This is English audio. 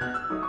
you